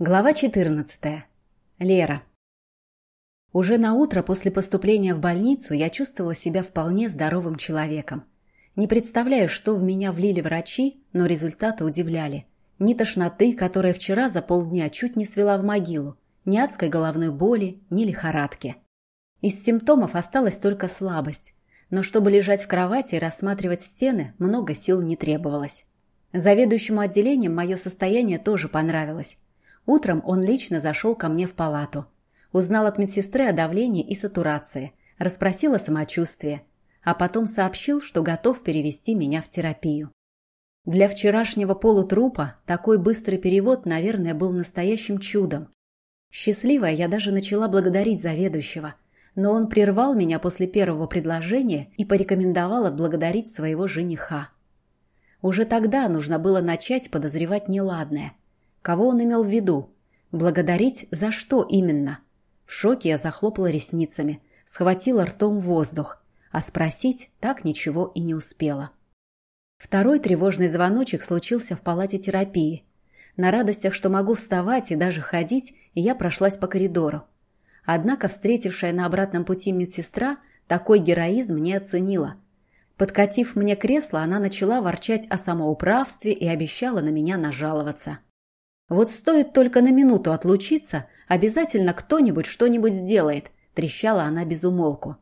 Глава 14. Лера. Уже на утро после поступления в больницу я чувствовала себя вполне здоровым человеком. Не представляю, что в меня влили врачи, но результаты удивляли. Ни тошноты, которая вчера за полдня чуть не свела в могилу, ни адской головной боли, ни лихорадки. Из симптомов осталась только слабость, но чтобы лежать в кровати и рассматривать стены, много сил не требовалось. Заведующему отделением мое состояние тоже понравилось. Утром он лично зашел ко мне в палату. Узнал от медсестры о давлении и сатурации, расспросил о самочувствии, а потом сообщил, что готов перевести меня в терапию. Для вчерашнего полутрупа такой быстрый перевод, наверное, был настоящим чудом. Счастливая я даже начала благодарить заведующего, но он прервал меня после первого предложения и порекомендовал отблагодарить своего жениха. Уже тогда нужно было начать подозревать неладное – Кого он имел в виду? Благодарить за что именно? В шоке я захлопала ресницами, схватила ртом воздух, а спросить так ничего и не успела. Второй тревожный звоночек случился в палате терапии. На радостях, что могу вставать и даже ходить, я прошлась по коридору. Однако встретившая на обратном пути медсестра такой героизм не оценила. Подкатив мне кресло, она начала ворчать о самоуправстве и обещала на меня нажаловаться. Вот стоит только на минуту отлучиться, обязательно кто-нибудь что-нибудь сделает, трещала она без умолку.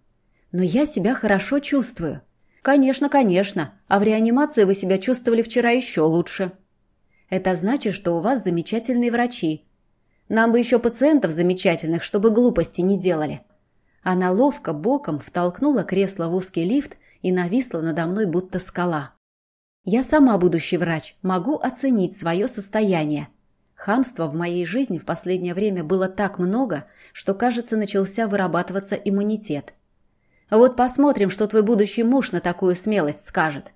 Но я себя хорошо чувствую. Конечно, конечно, а в реанимации вы себя чувствовали вчера еще лучше. Это значит, что у вас замечательные врачи. Нам бы еще пациентов замечательных, чтобы глупости не делали. Она ловко боком втолкнула кресло в узкий лифт и нависла надо мной будто скала. Я сама будущий врач, могу оценить свое состояние. Хамства в моей жизни в последнее время было так много, что, кажется, начался вырабатываться иммунитет. Вот посмотрим, что твой будущий муж на такую смелость скажет.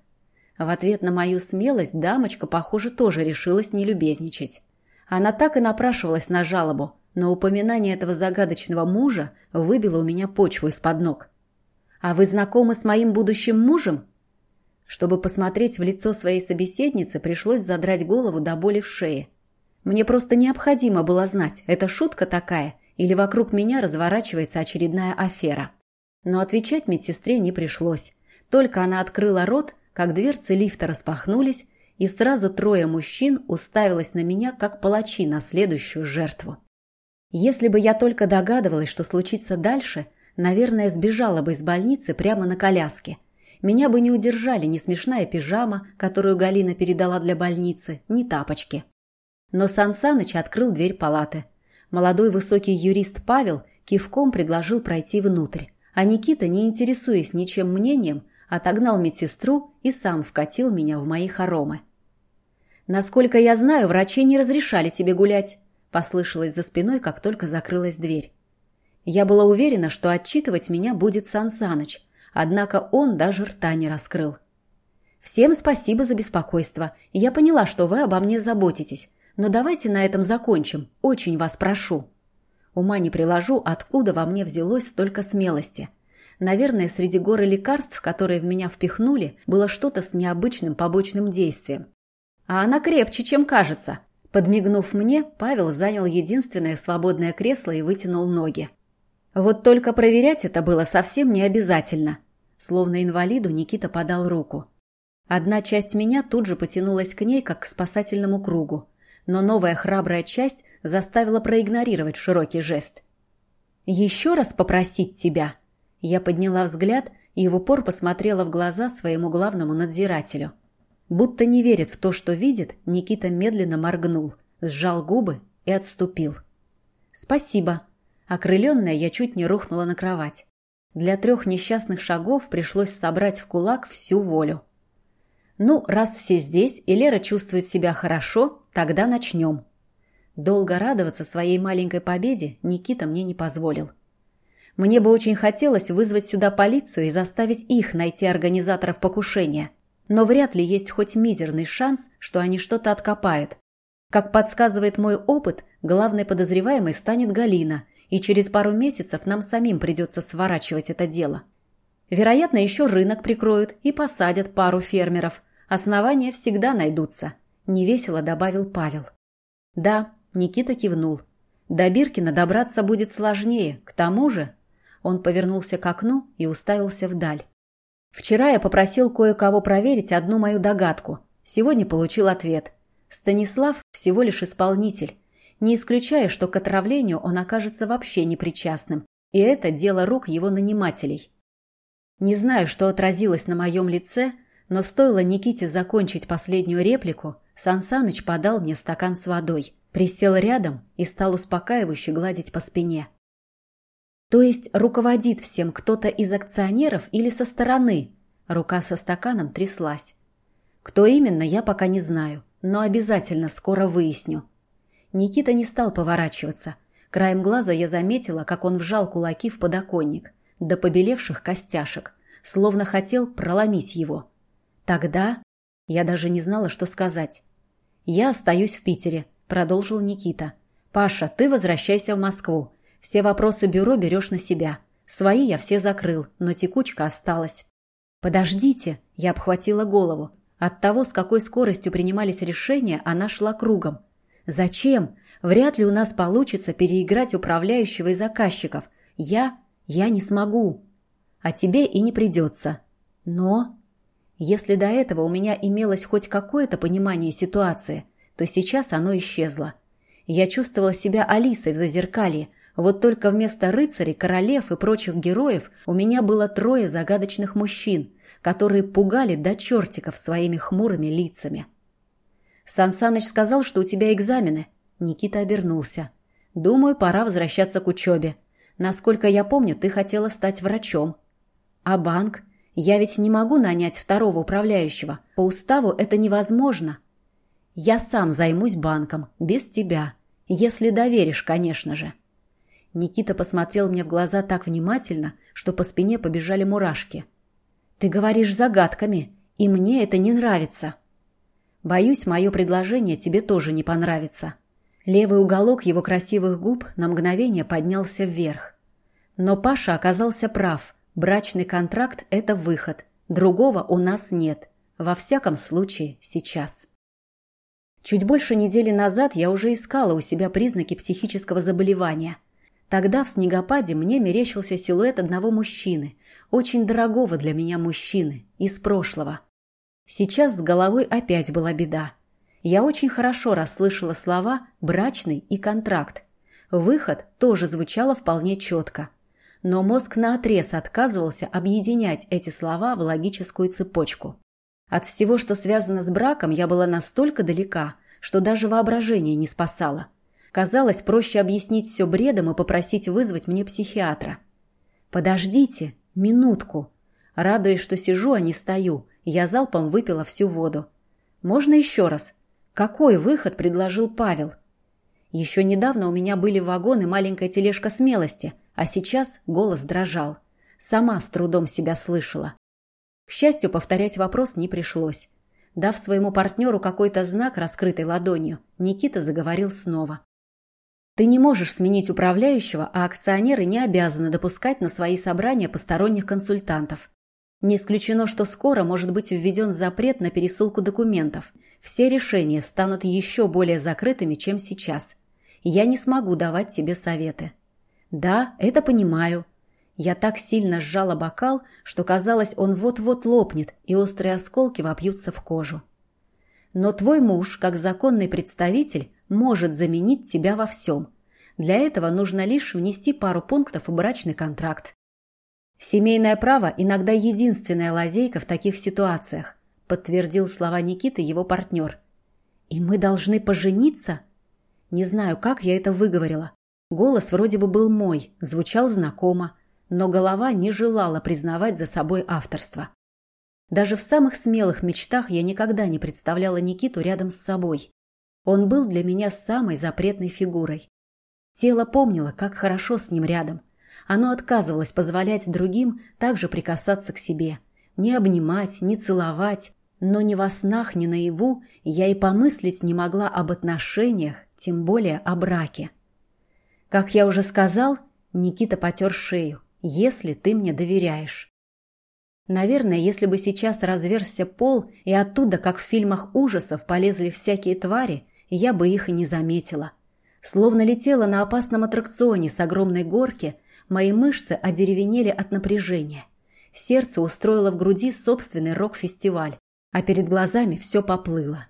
В ответ на мою смелость дамочка, похоже, тоже решилась не любезничать. Она так и напрашивалась на жалобу, но упоминание этого загадочного мужа выбило у меня почву из-под ног. «А вы знакомы с моим будущим мужем?» Чтобы посмотреть в лицо своей собеседницы, пришлось задрать голову до боли в шее – мне просто необходимо было знать, это шутка такая или вокруг меня разворачивается очередная афера. Но отвечать медсестре не пришлось. Только она открыла рот, как дверцы лифта распахнулись, и сразу трое мужчин уставилось на меня, как палачи на следующую жертву. Если бы я только догадывалась, что случится дальше, наверное, сбежала бы из больницы прямо на коляске. Меня бы не удержали ни смешная пижама, которую Галина передала для больницы, ни тапочки. Но Сан Саныч открыл дверь палаты. Молодой высокий юрист Павел кивком предложил пройти внутрь, а Никита, не интересуясь ничем мнением, отогнал медсестру и сам вкатил меня в мои хоромы. «Насколько я знаю, врачи не разрешали тебе гулять», послышалось за спиной, как только закрылась дверь. Я была уверена, что отчитывать меня будет Сан Саныч, однако он даже рта не раскрыл. «Всем спасибо за беспокойство. Я поняла, что вы обо мне заботитесь. Но давайте на этом закончим. Очень вас прошу. Ума не приложу, откуда во мне взялось столько смелости. Наверное, среди горы лекарств, которые в меня впихнули, было что-то с необычным побочным действием. А она крепче, чем кажется. Подмигнув мне, Павел занял единственное свободное кресло и вытянул ноги. Вот только проверять это было совсем не обязательно. Словно инвалиду Никита подал руку. Одна часть меня тут же потянулась к ней, как к спасательному кругу но новая храбрая часть заставила проигнорировать широкий жест. «Еще раз попросить тебя?» Я подняла взгляд и в упор посмотрела в глаза своему главному надзирателю. Будто не верит в то, что видит, Никита медленно моргнул, сжал губы и отступил. «Спасибо». Окрыленная, я чуть не рухнула на кровать. Для трех несчастных шагов пришлось собрать в кулак всю волю. Ну, раз все здесь, и Лера чувствует себя хорошо, тогда начнем. Долго радоваться своей маленькой победе Никита мне не позволил. Мне бы очень хотелось вызвать сюда полицию и заставить их найти организаторов покушения. Но вряд ли есть хоть мизерный шанс, что они что-то откопают. Как подсказывает мой опыт, главной подозреваемой станет Галина, и через пару месяцев нам самим придется сворачивать это дело. Вероятно, еще рынок прикроют и посадят пару фермеров, Основания всегда найдутся», – невесело добавил Павел. «Да, Никита кивнул. До Биркина добраться будет сложнее. К тому же... Он повернулся к окну и уставился вдаль. Вчера я попросил кое-кого проверить одну мою догадку. Сегодня получил ответ. Станислав всего лишь исполнитель. Не исключая, что к отравлению он окажется вообще непричастным. И это дело рук его нанимателей. Не знаю, что отразилось на моем лице, но стоило Никите закончить последнюю реплику, Сансаныч подал мне стакан с водой, присел рядом и стал успокаивающе гладить по спине. То есть руководит всем кто-то из акционеров или со стороны? Рука со стаканом тряслась. Кто именно, я пока не знаю, но обязательно скоро выясню. Никита не стал поворачиваться. Краем глаза я заметила, как он вжал кулаки в подоконник, до побелевших костяшек, словно хотел проломить его. Тогда я даже не знала, что сказать. «Я остаюсь в Питере», — продолжил Никита. «Паша, ты возвращайся в Москву. Все вопросы бюро берешь на себя. Свои я все закрыл, но текучка осталась. «Подождите!» – я обхватила голову. От того, с какой скоростью принимались решения, она шла кругом. «Зачем? Вряд ли у нас получится переиграть управляющего и заказчиков. Я... я не смогу. А тебе и не придется. Но...» Если до этого у меня имелось хоть какое-то понимание ситуации, то сейчас оно исчезло. Я чувствовала себя Алисой в зазеркалье, вот только вместо рыцарей, королев и прочих героев у меня было трое загадочных мужчин, которые пугали до чертиков своими хмурыми лицами. «Сан Саныч сказал, что у тебя экзамены». Никита обернулся. «Думаю, пора возвращаться к учебе. Насколько я помню, ты хотела стать врачом». «А банк? Я ведь не могу нанять второго управляющего. По уставу это невозможно». «Я сам займусь банком, без тебя. Если доверишь, конечно же». Никита посмотрел мне в глаза так внимательно, что по спине побежали мурашки. «Ты говоришь загадками, и мне это не нравится». «Боюсь, мое предложение тебе тоже не понравится». Левый уголок его красивых губ на мгновение поднялся вверх. Но Паша оказался прав. Брачный контракт – это выход. Другого у нас нет. Во всяком случае, сейчас. Чуть больше недели назад я уже искала у себя признаки психического заболевания – Тогда в снегопаде мне мерещился силуэт одного мужчины, очень дорогого для меня мужчины, из прошлого. Сейчас с головой опять была беда. Я очень хорошо расслышала слова «брачный» и «контракт». Выход тоже звучало вполне четко. Но мозг наотрез отказывался объединять эти слова в логическую цепочку. От всего, что связано с браком, я была настолько далека, что даже воображение не спасало – Казалось, проще объяснить все бредом и попросить вызвать мне психиатра. «Подождите, минутку». Радуясь, что сижу, а не стою, я залпом выпила всю воду. «Можно еще раз?» «Какой выход?» – предложил Павел. Еще недавно у меня были вагоны маленькая тележка смелости, а сейчас голос дрожал. Сама с трудом себя слышала. К счастью, повторять вопрос не пришлось. Дав своему партнеру какой-то знак, раскрытой ладонью, Никита заговорил снова. Ты не можешь сменить управляющего, а акционеры не обязаны допускать на свои собрания посторонних консультантов. Не исключено, что скоро может быть введен запрет на пересылку документов. Все решения станут еще более закрытыми, чем сейчас. Я не смогу давать тебе советы. Да, это понимаю. Я так сильно сжала бокал, что казалось, он вот-вот лопнет, и острые осколки вопьются в кожу. Но твой муж, как законный представитель, может заменить тебя во всем. Для этого нужно лишь внести пару пунктов в брачный контракт. Семейное право иногда единственная лазейка в таких ситуациях, подтвердил слова Никиты его партнер. И мы должны пожениться? Не знаю, как я это выговорила. Голос вроде бы был мой, звучал знакомо, но голова не желала признавать за собой авторство. Даже в самых смелых мечтах я никогда не представляла Никиту рядом с собой. Он был для меня самой запретной фигурой. Тело помнило, как хорошо с ним рядом. Оно отказывалось позволять другим также прикасаться к себе. Не обнимать, не целовать. Но ни во снах, ни наяву я и помыслить не могла об отношениях, тем более о браке. Как я уже сказал, Никита потер шею. «Если ты мне доверяешь». Наверное, если бы сейчас разверзся пол, и оттуда, как в фильмах ужасов, полезли всякие твари, я бы их и не заметила. Словно летела на опасном аттракционе с огромной горки, мои мышцы одеревенели от напряжения. Сердце устроило в груди собственный рок-фестиваль, а перед глазами все поплыло.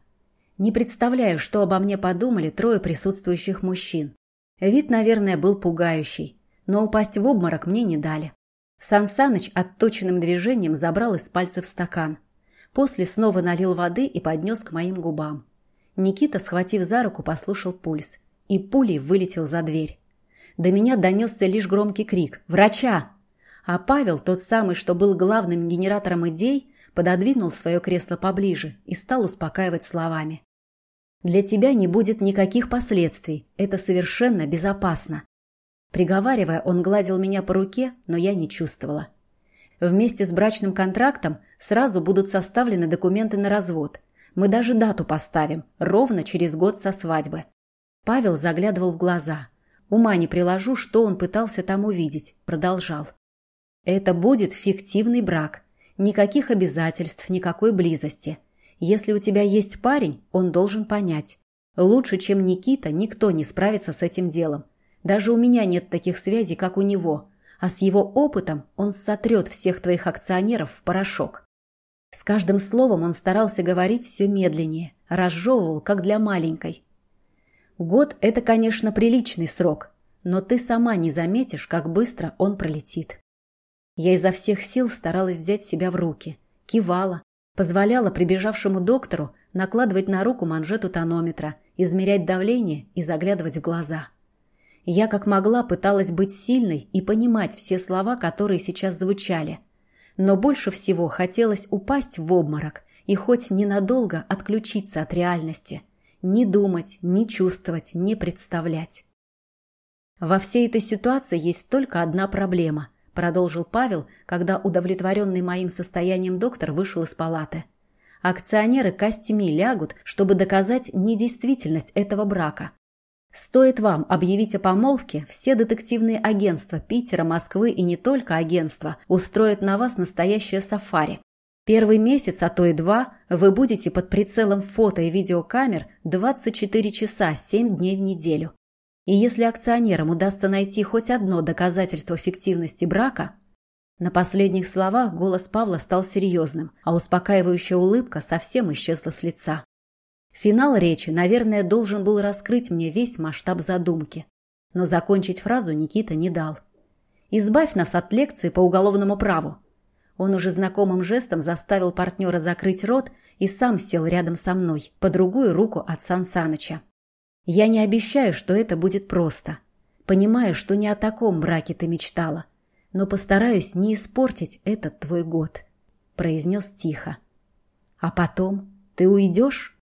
Не представляю, что обо мне подумали трое присутствующих мужчин. Вид, наверное, был пугающий, но упасть в обморок мне не дали. Сан Саныч отточенным движением забрал из пальцев стакан. После снова налил воды и поднес к моим губам. Никита, схватив за руку, послушал пульс и пулей вылетел за дверь. До меня донесся лишь громкий крик «Врача!», а Павел, тот самый, что был главным генератором идей, пододвинул свое кресло поближе и стал успокаивать словами. «Для тебя не будет никаких последствий, это совершенно безопасно». Приговаривая, он гладил меня по руке, но я не чувствовала. Вместе с брачным контрактом сразу будут составлены документы на развод. Мы даже дату поставим, ровно через год со свадьбы. Павел заглядывал в глаза. Ума не приложу, что он пытался там увидеть. Продолжал. Это будет фиктивный брак. Никаких обязательств, никакой близости. Если у тебя есть парень, он должен понять. Лучше, чем Никита, никто не справится с этим делом. Даже у меня нет таких связей, как у него. А с его опытом он сотрет всех твоих акционеров в порошок. С каждым словом он старался говорить все медленнее, разжевывал, как для маленькой. Год – это, конечно, приличный срок, но ты сама не заметишь, как быстро он пролетит. Я изо всех сил старалась взять себя в руки, кивала, позволяла прибежавшему доктору накладывать на руку манжету тонометра, измерять давление и заглядывать в глаза. Я как могла пыталась быть сильной и понимать все слова, которые сейчас звучали. Но больше всего хотелось упасть в обморок и хоть ненадолго отключиться от реальности – ни думать, ни чувствовать, ни представлять. «Во всей этой ситуации есть только одна проблема», – продолжил Павел, когда удовлетворенный моим состоянием доктор вышел из палаты. «Акционеры костями лягут, чтобы доказать недействительность этого брака. Стоит вам объявить о помолвке, все детективные агентства Питера, Москвы и не только агентства устроят на вас настоящее сафари. Первый месяц, а то и два, вы будете под прицелом фото и видеокамер 24 часа 7 дней в неделю. И если акционерам удастся найти хоть одно доказательство фиктивности брака... На последних словах голос Павла стал серьезным, а успокаивающая улыбка совсем исчезла с лица. Финал речи, наверное, должен был раскрыть мне весь масштаб задумки. Но закончить фразу Никита не дал. «Избавь нас от лекции по уголовному праву», он уже знакомым жестом заставил партнера закрыть рот и сам сел рядом со мной, по другую руку от Сан Саныча. «Я не обещаю, что это будет просто. Понимаю, что не о таком браке ты мечтала, но постараюсь не испортить этот твой год», – произнес тихо. «А потом ты уйдешь?»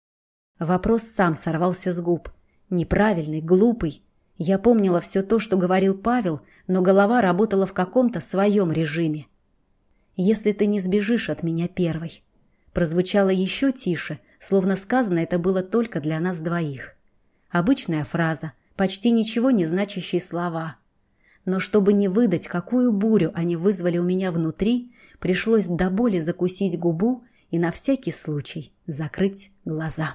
Вопрос сам сорвался с губ. Неправильный, глупый. Я помнила все то, что говорил Павел, но голова работала в каком-то своем режиме если ты не сбежишь от меня первой». Прозвучало еще тише, словно сказано это было только для нас двоих. Обычная фраза, почти ничего не значащие слова. Но чтобы не выдать, какую бурю они вызвали у меня внутри, пришлось до боли закусить губу и на всякий случай закрыть глаза.